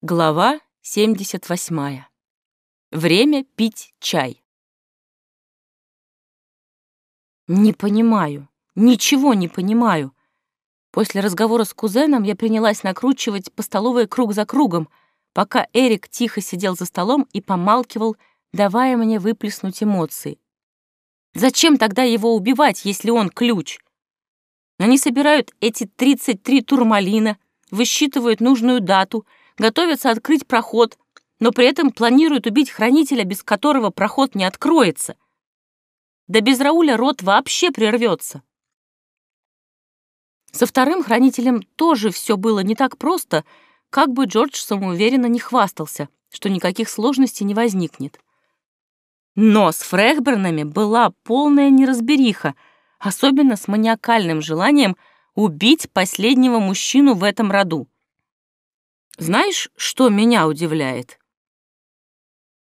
Глава 78. Время пить чай. Не понимаю, ничего не понимаю. После разговора с кузеном я принялась накручивать по столовой круг за кругом, пока Эрик тихо сидел за столом и помалкивал, давая мне выплеснуть эмоции. Зачем тогда его убивать, если он ключ? Они собирают эти 33 турмалина, высчитывают нужную дату — готовятся открыть проход, но при этом планируют убить хранителя, без которого проход не откроется. Да без Рауля рот вообще прервется. Со вторым хранителем тоже все было не так просто, как бы Джордж самоуверенно не хвастался, что никаких сложностей не возникнет. Но с Фрехбернами была полная неразбериха, особенно с маниакальным желанием убить последнего мужчину в этом роду. Знаешь, что меня удивляет?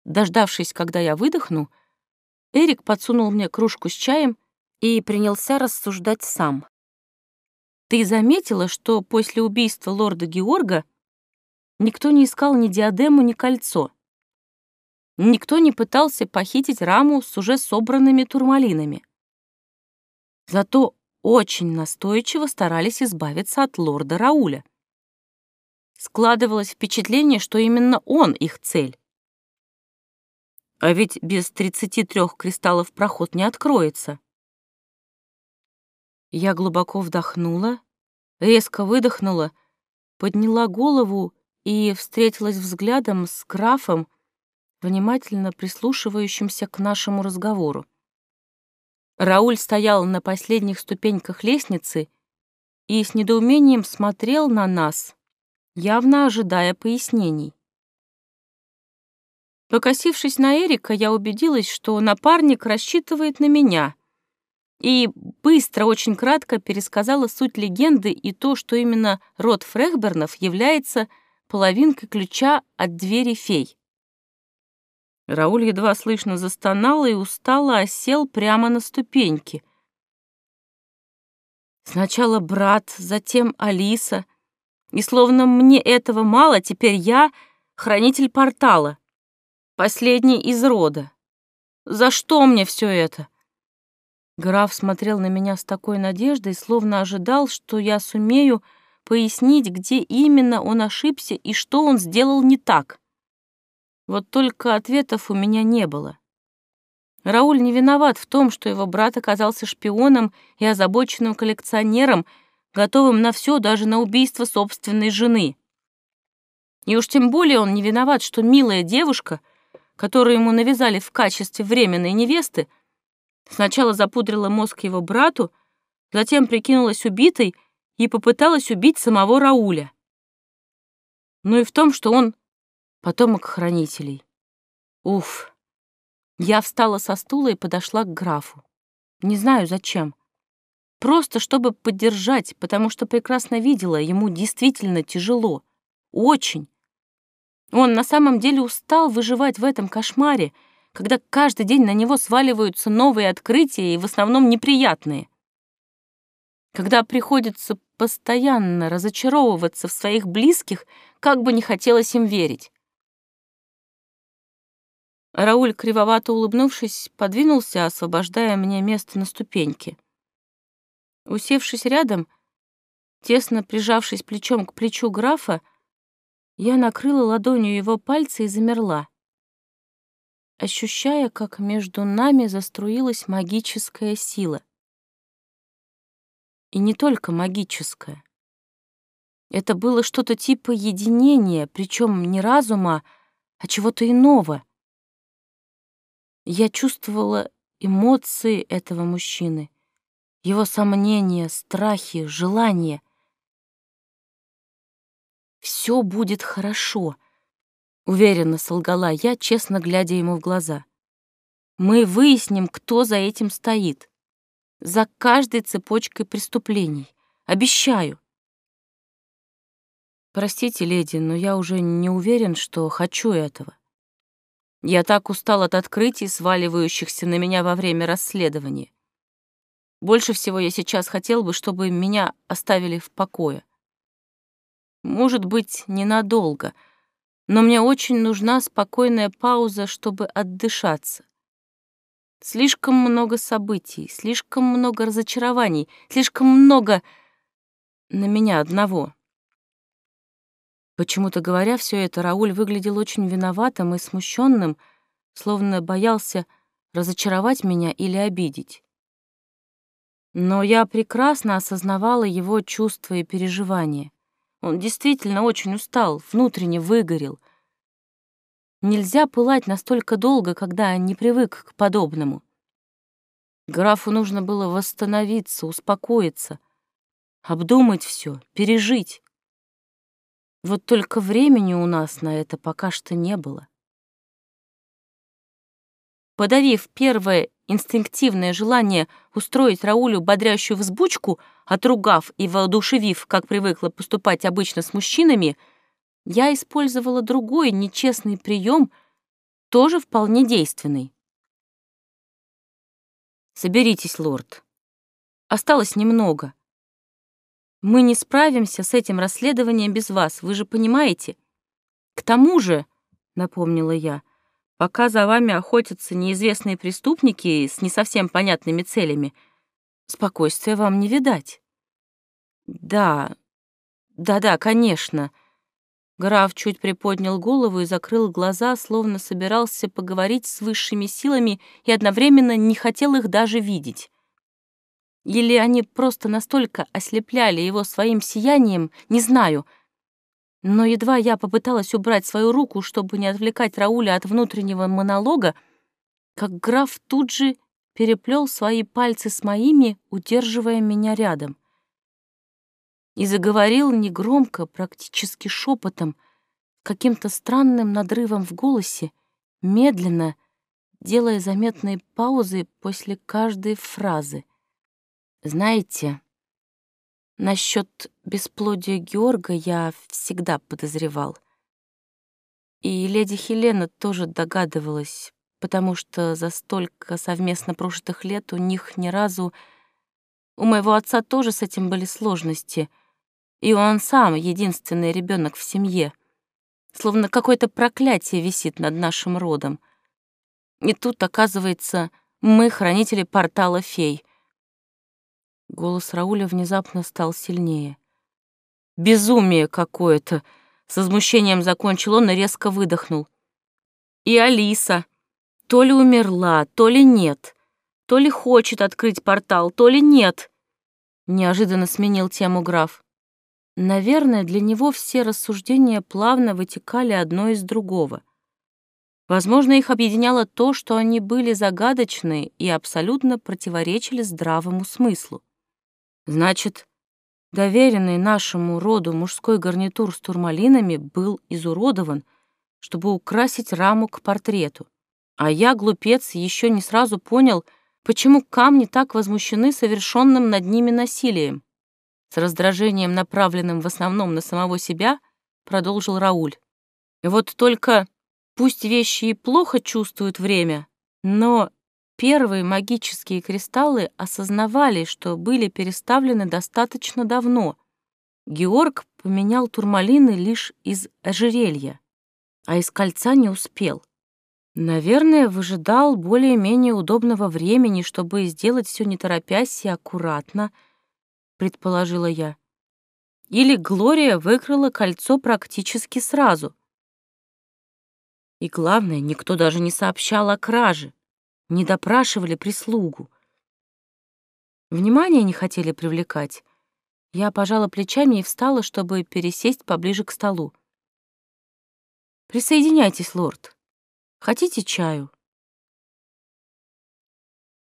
Дождавшись, когда я выдохну, Эрик подсунул мне кружку с чаем и принялся рассуждать сам. Ты заметила, что после убийства лорда Георга никто не искал ни диадему, ни кольцо? Никто не пытался похитить раму с уже собранными турмалинами. Зато очень настойчиво старались избавиться от лорда Рауля. Складывалось впечатление, что именно он их цель. А ведь без 33 кристаллов проход не откроется. Я глубоко вдохнула, резко выдохнула, подняла голову и встретилась взглядом с графом, внимательно прислушивающимся к нашему разговору. Рауль стоял на последних ступеньках лестницы и с недоумением смотрел на нас, явно ожидая пояснений. Покосившись на Эрика, я убедилась, что напарник рассчитывает на меня, и быстро, очень кратко пересказала суть легенды и то, что именно род Фрехбернов является половинкой ключа от двери фей. Рауль едва слышно застонал и устало осел прямо на ступеньки. Сначала брат, затем Алиса — и словно мне этого мало, теперь я — хранитель портала, последний из рода. За что мне все это? Граф смотрел на меня с такой надеждой, словно ожидал, что я сумею пояснить, где именно он ошибся и что он сделал не так. Вот только ответов у меня не было. Рауль не виноват в том, что его брат оказался шпионом и озабоченным коллекционером — готовым на все, даже на убийство собственной жены. И уж тем более он не виноват, что милая девушка, которую ему навязали в качестве временной невесты, сначала запудрила мозг его брату, затем прикинулась убитой и попыталась убить самого Рауля. Ну и в том, что он потомок хранителей. Уф. Я встала со стула и подошла к графу. Не знаю, зачем. Просто чтобы поддержать, потому что прекрасно видела, ему действительно тяжело. Очень. Он на самом деле устал выживать в этом кошмаре, когда каждый день на него сваливаются новые открытия и в основном неприятные. Когда приходится постоянно разочаровываться в своих близких, как бы не хотелось им верить. Рауль, кривовато улыбнувшись, подвинулся, освобождая мне место на ступеньке. Усевшись рядом, тесно прижавшись плечом к плечу графа, я накрыла ладонью его пальцы и замерла, ощущая, как между нами заструилась магическая сила. И не только магическая. Это было что-то типа единения, причем не разума, а чего-то иного. Я чувствовала эмоции этого мужчины — его сомнения, страхи, желания. «Все будет хорошо», — уверенно солгала я, честно глядя ему в глаза. «Мы выясним, кто за этим стоит. За каждой цепочкой преступлений. Обещаю». «Простите, леди, но я уже не уверен, что хочу этого. Я так устал от открытий, сваливающихся на меня во время расследования. Больше всего я сейчас хотел бы, чтобы меня оставили в покое. Может быть, ненадолго, но мне очень нужна спокойная пауза, чтобы отдышаться. Слишком много событий, слишком много разочарований, слишком много на меня одного. Почему-то говоря все это, Рауль выглядел очень виноватым и смущенным, словно боялся разочаровать меня или обидеть. Но я прекрасно осознавала его чувства и переживания. Он действительно очень устал, внутренне выгорел. Нельзя пылать настолько долго, когда не привык к подобному. Графу нужно было восстановиться, успокоиться, обдумать все, пережить. Вот только времени у нас на это пока что не было. Подавив первое инстинктивное желание устроить Раулю бодрящую взбучку, отругав и воодушевив, как привыкла поступать обычно с мужчинами, я использовала другой нечестный прием, тоже вполне действенный. «Соберитесь, лорд. Осталось немного. Мы не справимся с этим расследованием без вас, вы же понимаете? К тому же, — напомнила я, — Пока за вами охотятся неизвестные преступники с не совсем понятными целями, спокойствия вам не видать. Да, да-да, конечно. Граф чуть приподнял голову и закрыл глаза, словно собирался поговорить с высшими силами и одновременно не хотел их даже видеть. Или они просто настолько ослепляли его своим сиянием, не знаю — но едва я попыталась убрать свою руку, чтобы не отвлекать Рауля от внутреннего монолога, как граф тут же переплел свои пальцы с моими, удерживая меня рядом. И заговорил негромко, практически шепотом, каким-то странным надрывом в голосе, медленно, делая заметные паузы после каждой фразы. «Знаете, Насчет бесплодия Георга я всегда подозревал. И леди Хелена тоже догадывалась, потому что за столько совместно прожитых лет у них ни разу... У моего отца тоже с этим были сложности, и он сам единственный ребенок в семье. Словно какое-то проклятие висит над нашим родом. И тут, оказывается, мы хранители портала фей. Голос Рауля внезапно стал сильнее. «Безумие какое-то!» С возмущением закончил он и резко выдохнул. «И Алиса. То ли умерла, то ли нет. То ли хочет открыть портал, то ли нет». Неожиданно сменил тему граф. Наверное, для него все рассуждения плавно вытекали одно из другого. Возможно, их объединяло то, что они были загадочны и абсолютно противоречили здравому смыслу. Значит, доверенный нашему роду мужской гарнитур с турмалинами был изуродован, чтобы украсить раму к портрету. А я, глупец, еще не сразу понял, почему камни так возмущены совершенным над ними насилием. С раздражением, направленным в основном на самого себя, продолжил Рауль. Вот только пусть вещи и плохо чувствуют время, но Первые магические кристаллы осознавали, что были переставлены достаточно давно. Георг поменял турмалины лишь из ожерелья, а из кольца не успел. Наверное, выжидал более-менее удобного времени, чтобы сделать все не торопясь и аккуратно, предположила я. Или Глория выкрала кольцо практически сразу. И главное, никто даже не сообщал о краже не допрашивали прислугу. Внимание не хотели привлекать. Я пожала плечами и встала, чтобы пересесть поближе к столу. «Присоединяйтесь, лорд. Хотите чаю?»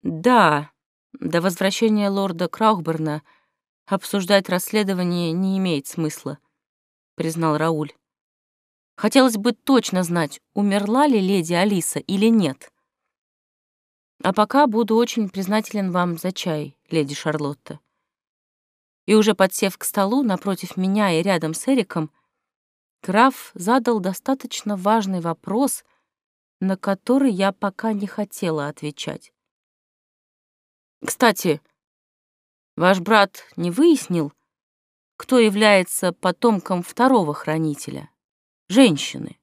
«Да, до возвращения лорда Краухберна обсуждать расследование не имеет смысла», — признал Рауль. «Хотелось бы точно знать, умерла ли леди Алиса или нет». А пока буду очень признателен вам за чай, леди Шарлотта. И уже подсев к столу напротив меня и рядом с Эриком, граф задал достаточно важный вопрос, на который я пока не хотела отвечать. «Кстати, ваш брат не выяснил, кто является потомком второго хранителя, женщины?»